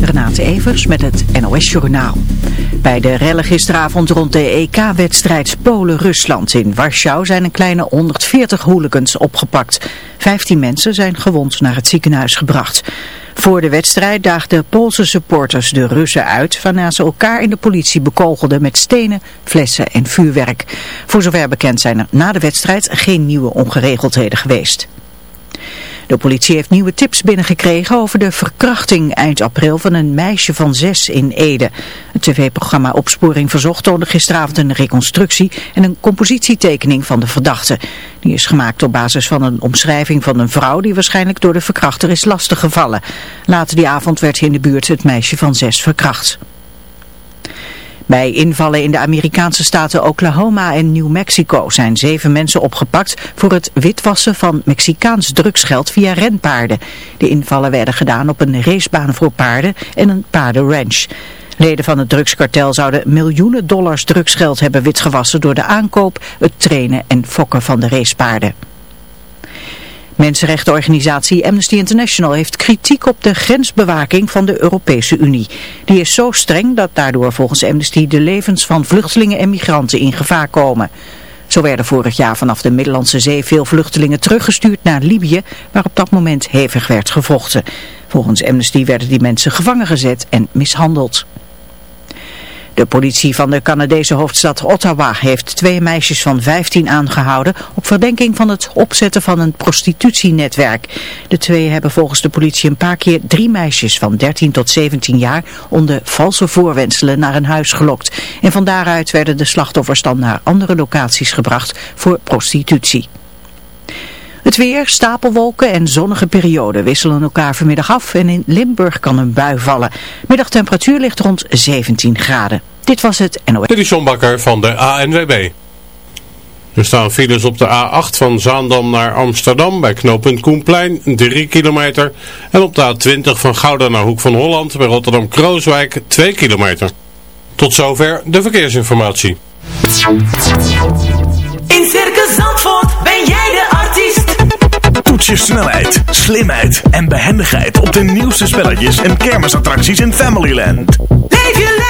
Renate Evers met het NOS Journaal. Bij de rellen gisteravond rond de EK-wedstrijd Polen-Rusland in Warschau zijn een kleine 140 hooligans opgepakt. 15 mensen zijn gewond naar het ziekenhuis gebracht. Voor de wedstrijd daagden Poolse supporters de Russen uit, waarna ze elkaar in de politie bekogelden met stenen, flessen en vuurwerk. Voor zover bekend zijn er na de wedstrijd geen nieuwe ongeregeldheden geweest. De politie heeft nieuwe tips binnengekregen over de verkrachting eind april van een meisje van zes in Ede. Het tv-programma Opsporing Verzocht toonde gisteravond een reconstructie en een compositietekening van de verdachte. Die is gemaakt op basis van een omschrijving van een vrouw die waarschijnlijk door de verkrachter is lastiggevallen. Later die avond werd in de buurt het meisje van zes verkracht. Bij invallen in de Amerikaanse staten Oklahoma en New Mexico zijn zeven mensen opgepakt voor het witwassen van Mexicaans drugsgeld via renpaarden. De invallen werden gedaan op een racebaan voor paarden en een paardenranch. Leden van het drugskartel zouden miljoenen dollars drugsgeld hebben witgewassen door de aankoop, het trainen en fokken van de racepaarden. Mensenrechtenorganisatie Amnesty International heeft kritiek op de grensbewaking van de Europese Unie. Die is zo streng dat daardoor volgens Amnesty de levens van vluchtelingen en migranten in gevaar komen. Zo werden vorig jaar vanaf de Middellandse Zee veel vluchtelingen teruggestuurd naar Libië, waar op dat moment hevig werd gevochten. Volgens Amnesty werden die mensen gevangen gezet en mishandeld. De politie van de Canadese hoofdstad Ottawa heeft twee meisjes van 15 aangehouden op verdenking van het opzetten van een prostitutienetwerk. De twee hebben volgens de politie een paar keer drie meisjes van 13 tot 17 jaar onder valse voorwenselen naar een huis gelokt. En van daaruit werden de slachtoffers dan naar andere locaties gebracht voor prostitutie. Het weer, stapelwolken en zonnige perioden wisselen elkaar vanmiddag af en in Limburg kan een bui vallen. Middagtemperatuur ligt rond 17 graden. Dit was het NOS. Dit is John van de ANWB. Er staan files op de A8 van Zaandam naar Amsterdam bij knooppunt Koenplein, 3 kilometer. En op de A20 van Gouda naar Hoek van Holland bij Rotterdam-Krooswijk, 2 kilometer. Tot zover de verkeersinformatie. In Circus Zandvoort ben jij de artiest. Toets je snelheid, slimheid en behendigheid op de nieuwste spelletjes en kermisattracties in Familyland. Leef je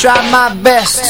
try my best.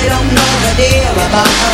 they don't know the deal about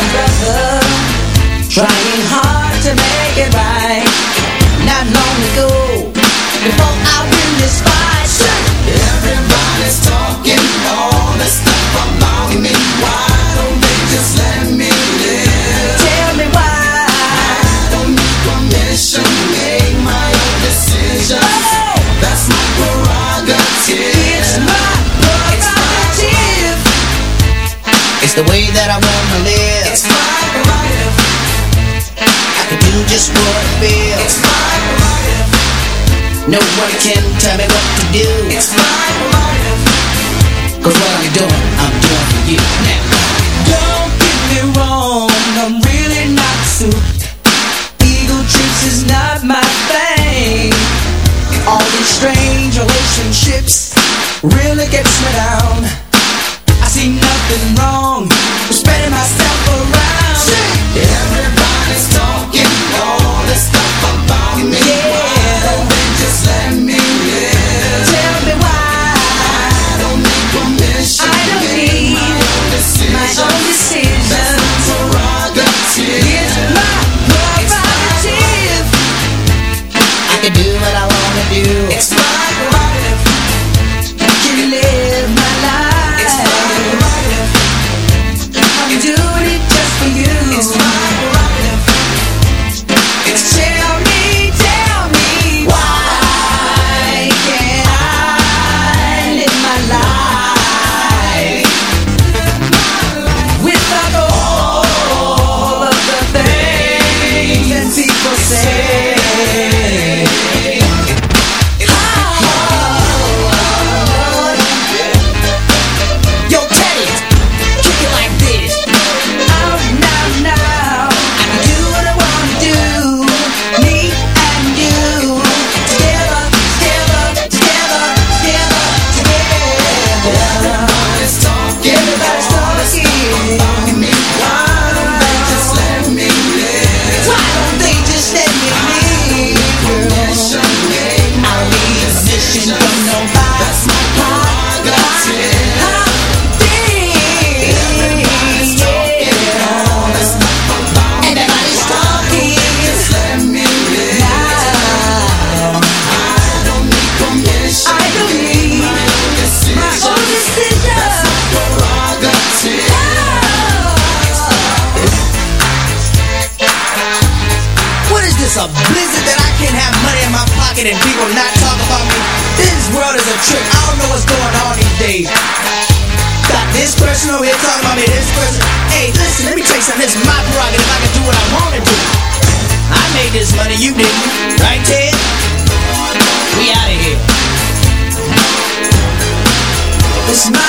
Is mine,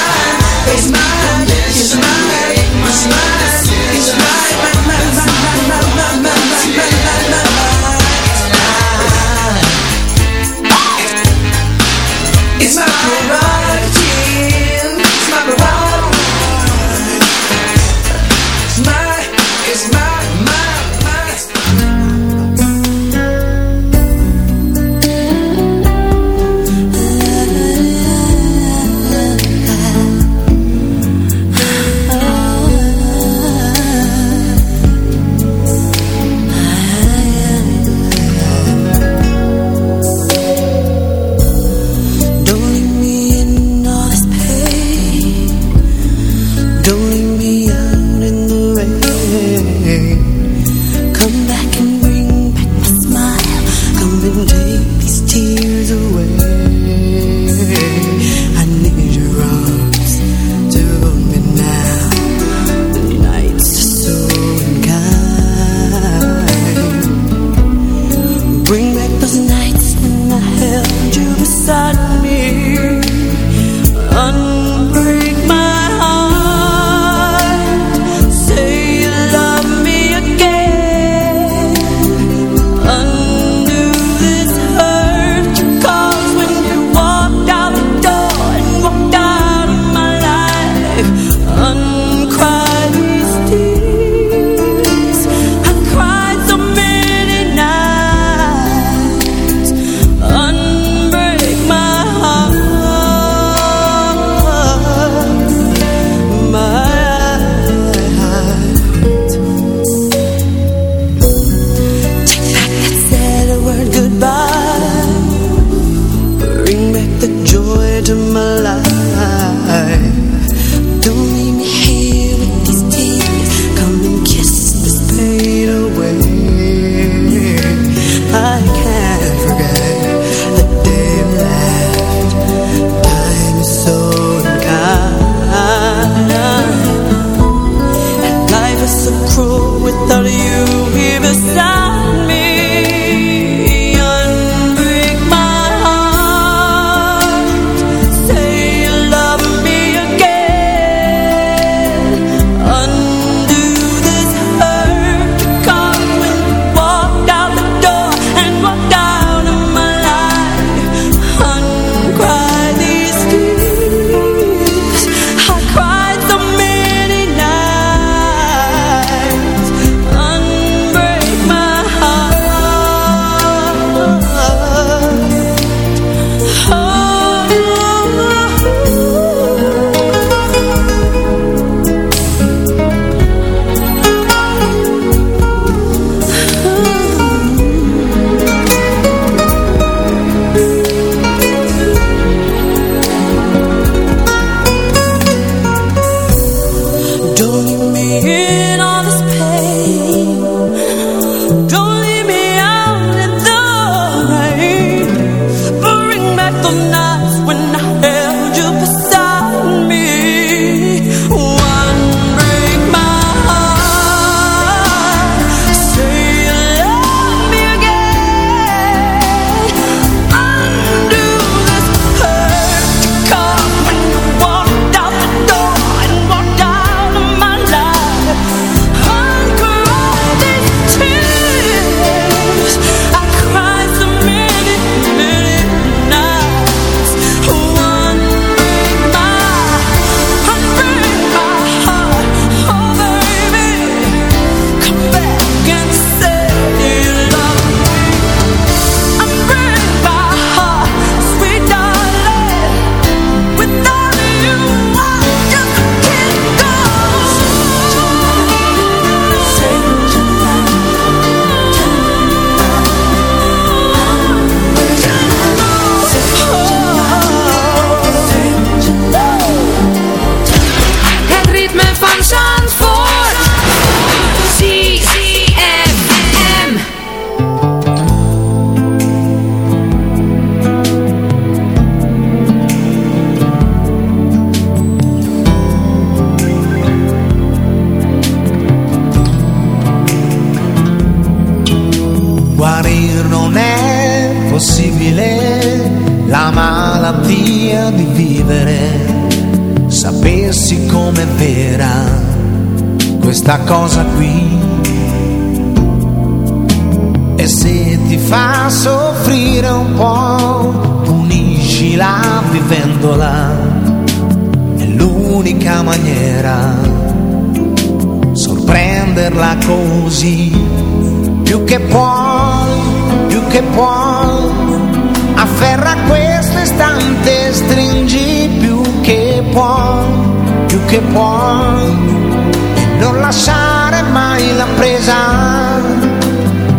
is mine, is mine, is mine.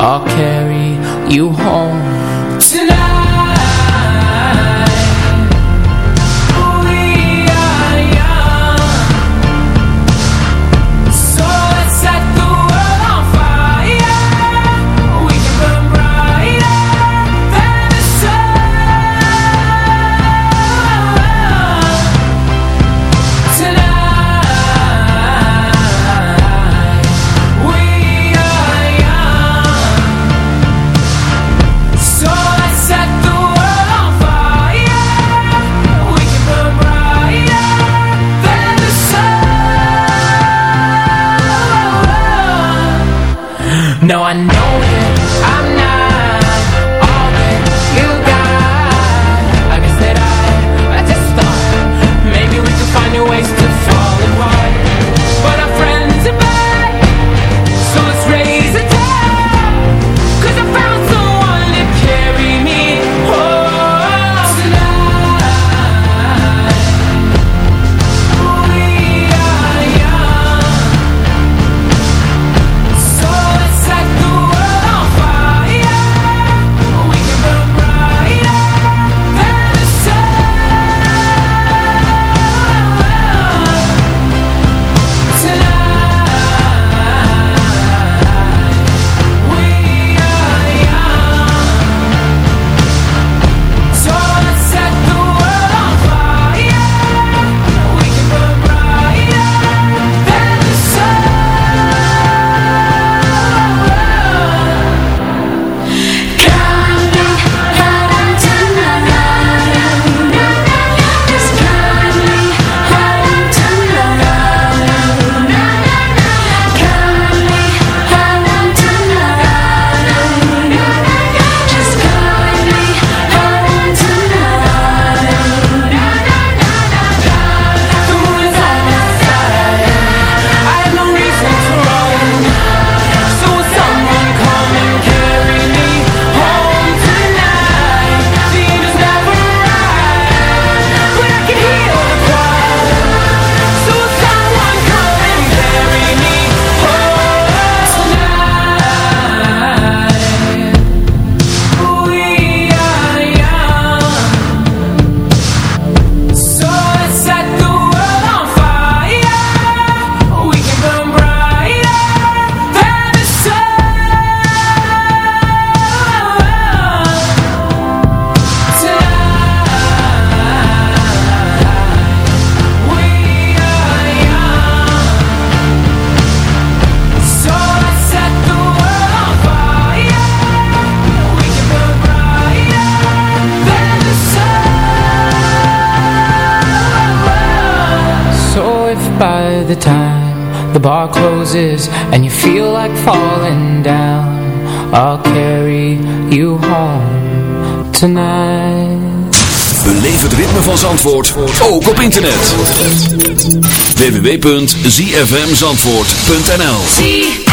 I'll carry you home No, I. En and you feel like falling down. I'll carry you home tonight. Beleef het ritme van Zandvoort, ook op internet. www.zfmzandvoort.nl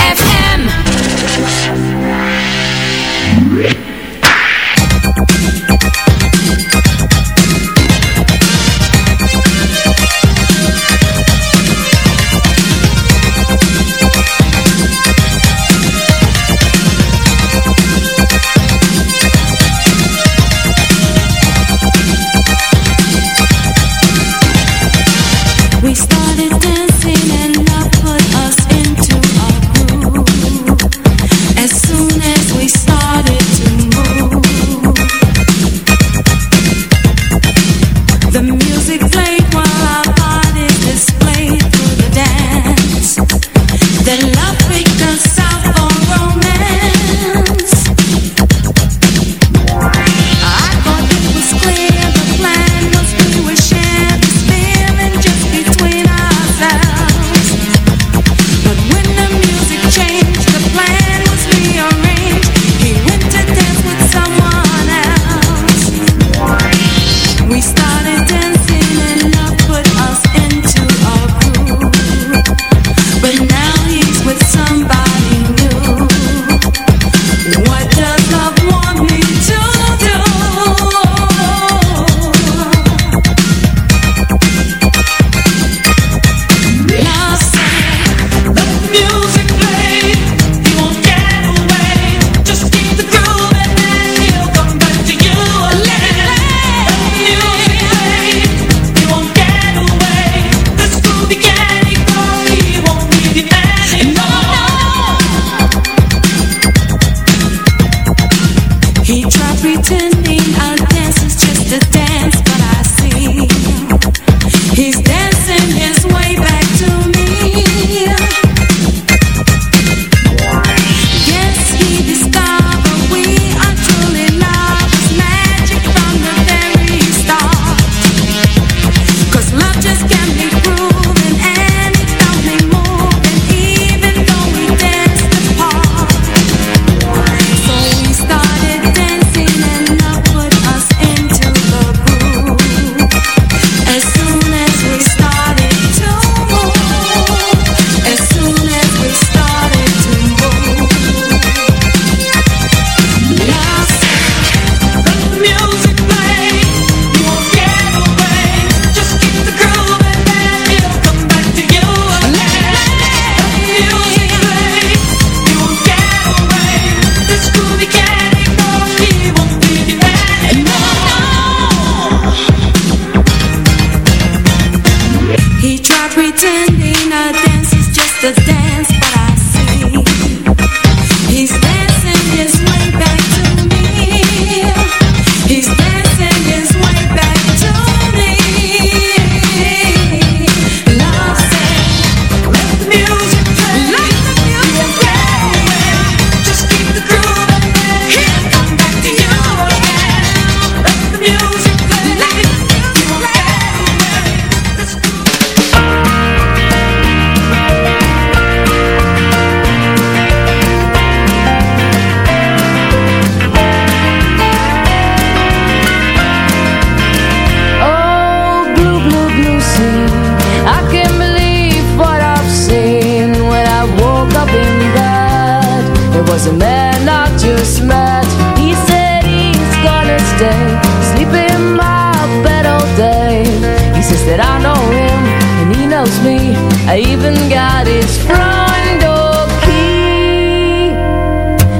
me. I even got his front door key.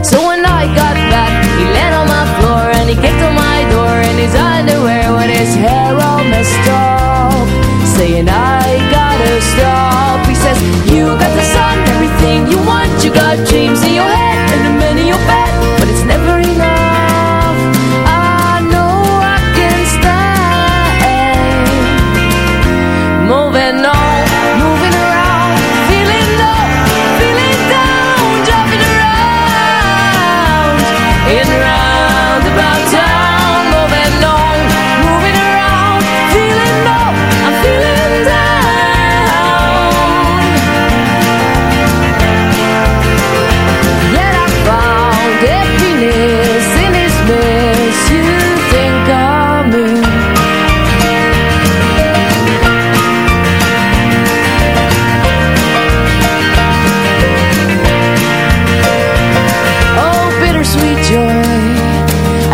So when I got back, he lay on my floor and he kicked on my door in his underwear with his hair all messed up, saying I gotta stop. He says you got the sun, everything you want, you got dreams in your head.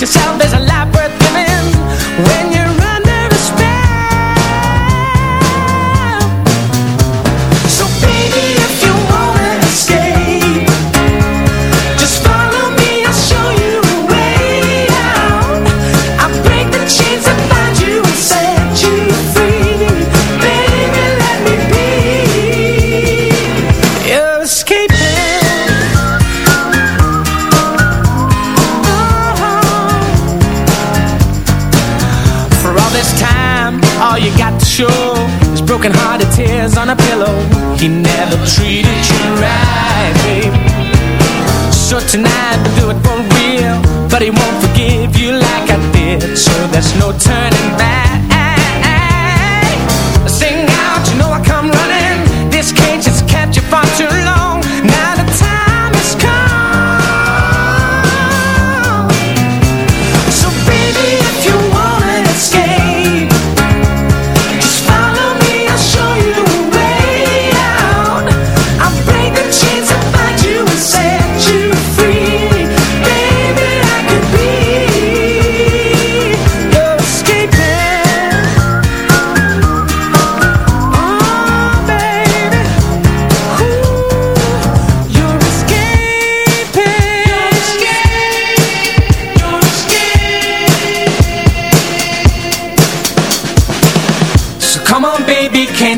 yourself, there's a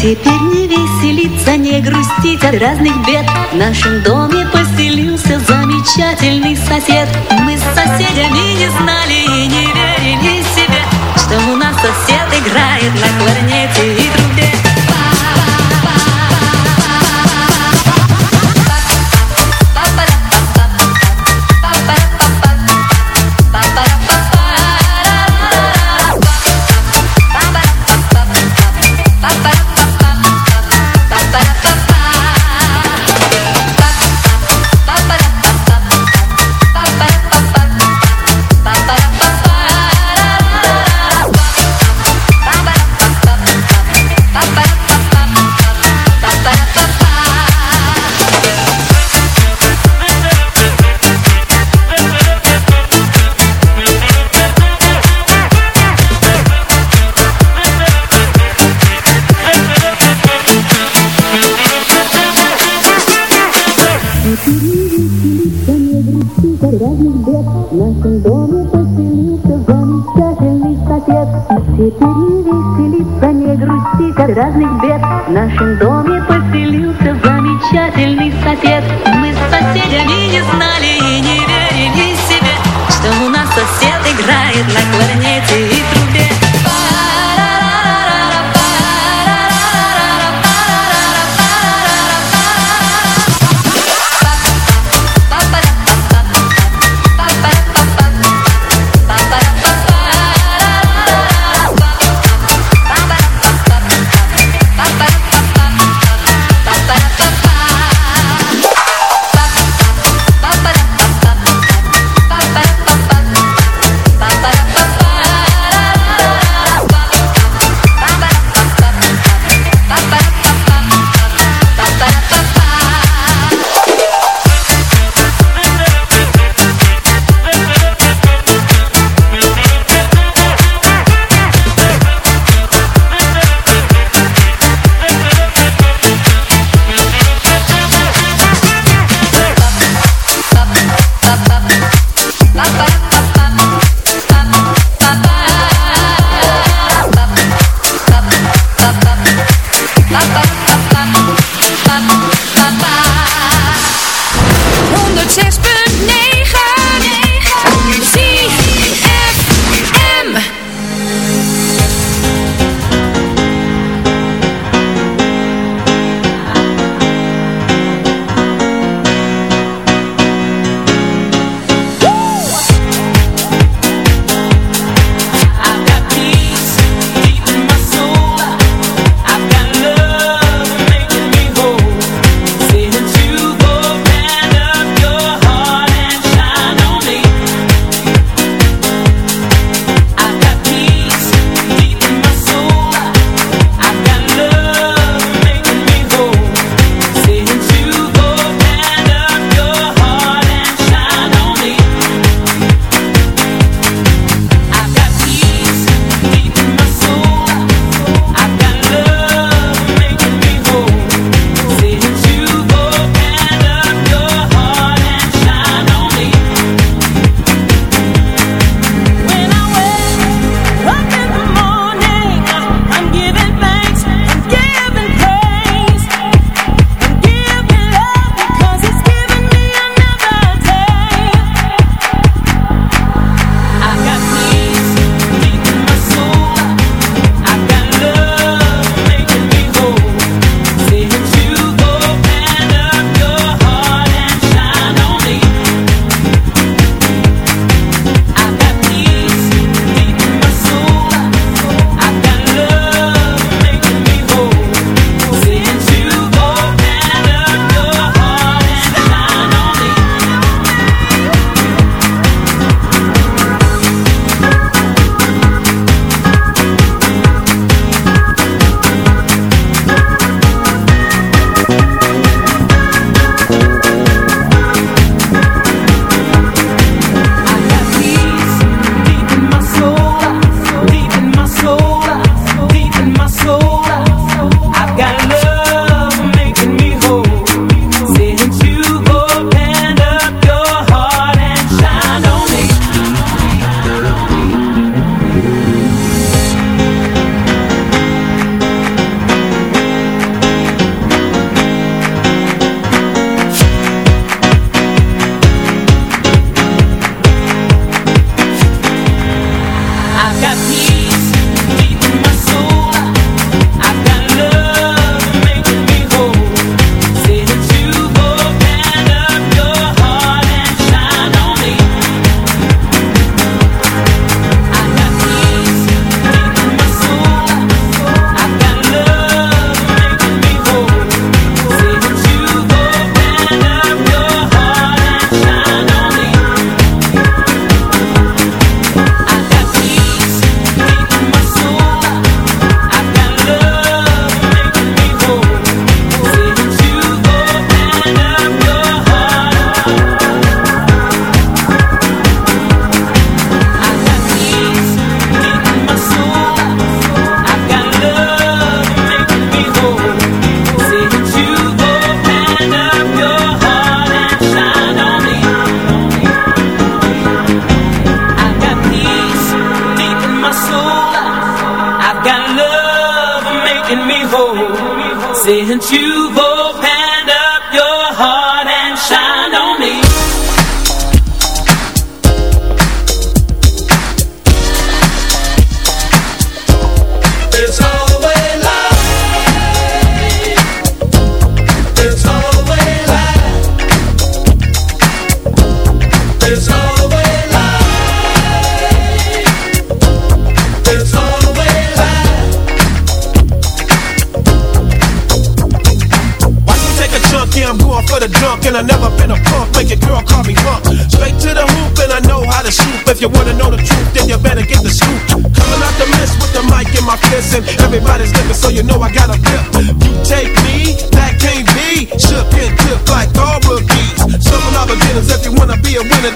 Теперь не веселиться, не грустить от разных бед. В нашем доме поселился замечательный сосед. Мы с соседями не знаем.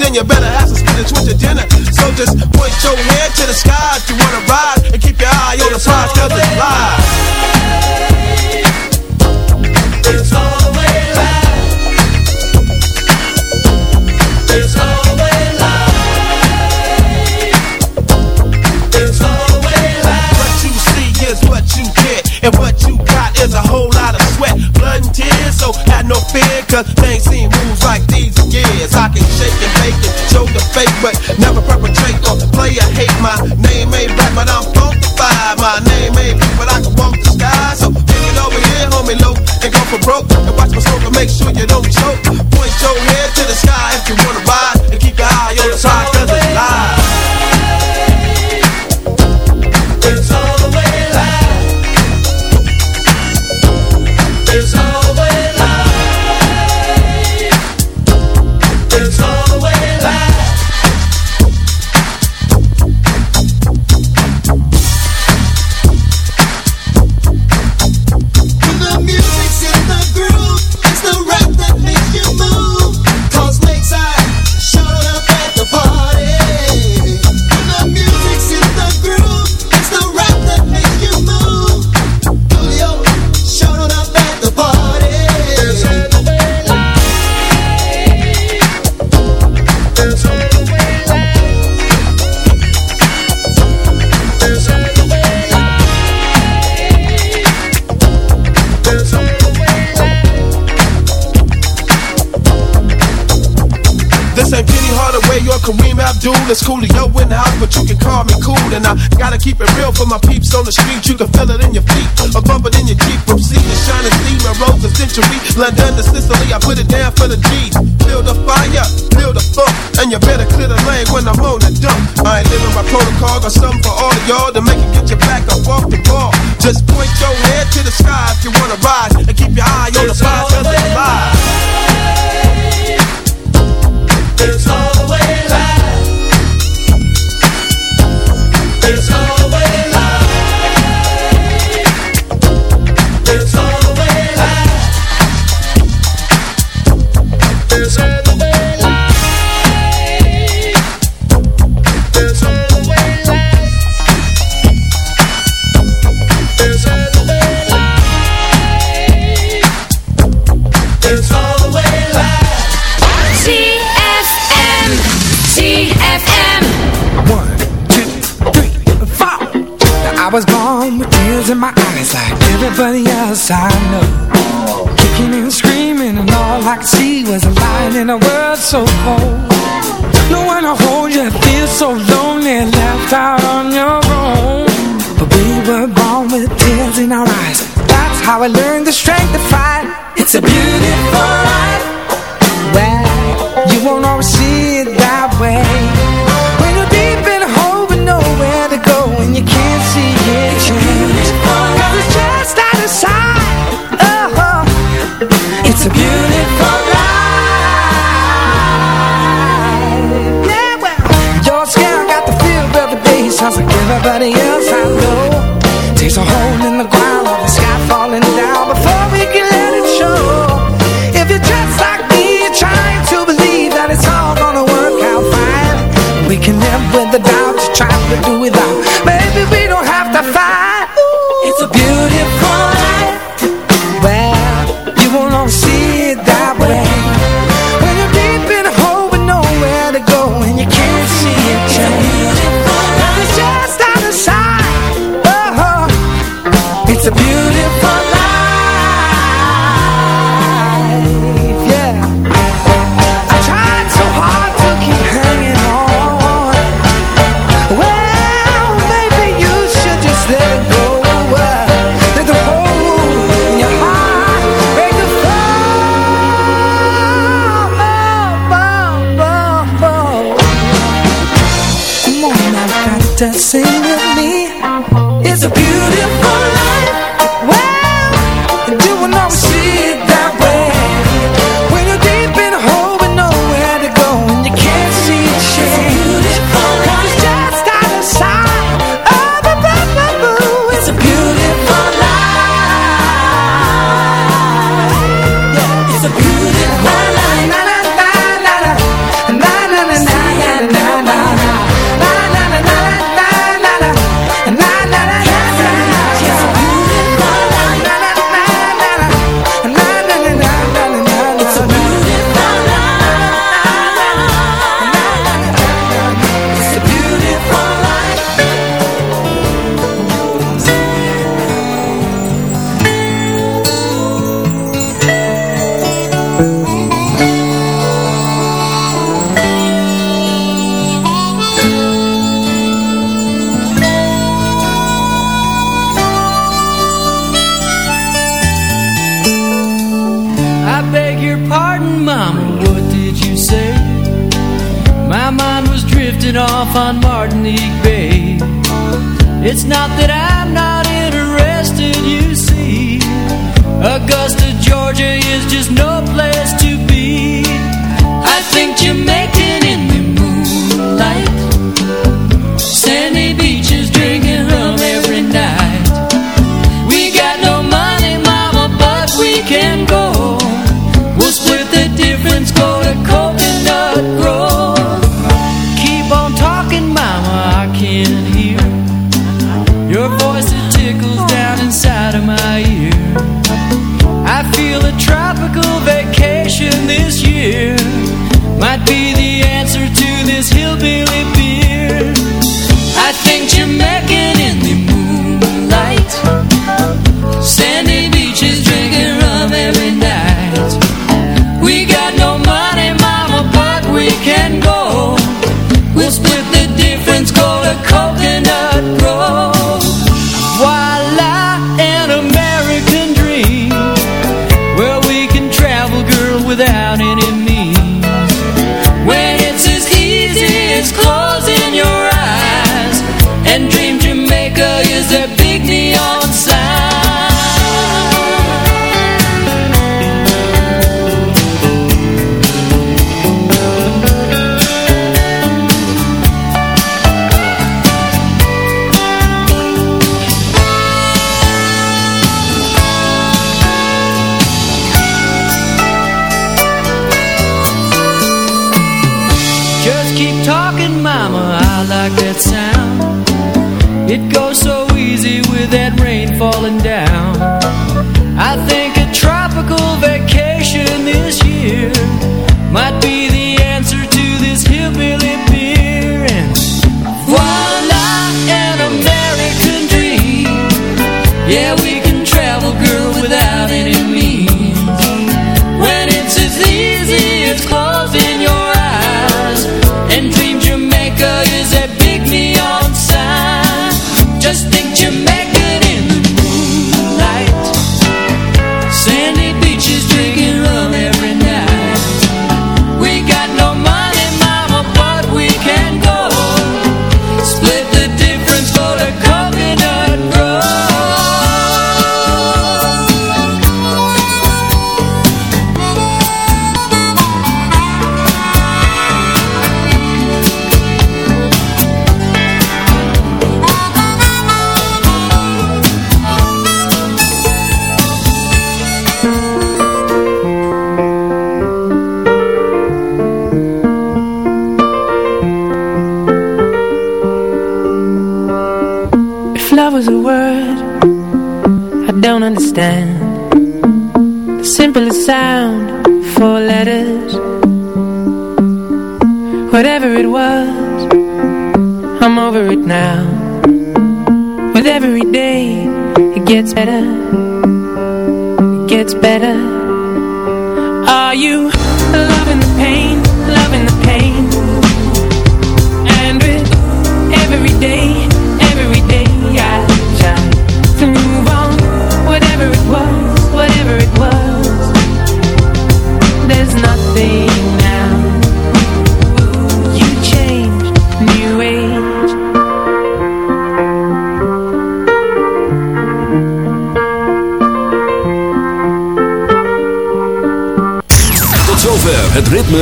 then you better have some spinach with your dinner. So just point your head to the sky broke. And watch my smoke and make sure you don't choke. Point your head to the sky if you wanna ride. it's Coolio in the house, but you can call me cool. And I gotta keep it real for my peeps on the street. You can feel it in your feet, a bump it in your cheek. From sea to shining sea, my roads a century. London to Sicily, I put it down for the G's. Build a fire, build a funk, and you better clear the lane when I'm on the dump. I ain't living by protocol, got something for all of y'all to make it get your back up off the ball. Just point your head to the sky if you wanna rise, and keep your eye on the prize 'cause it's. It's all dancing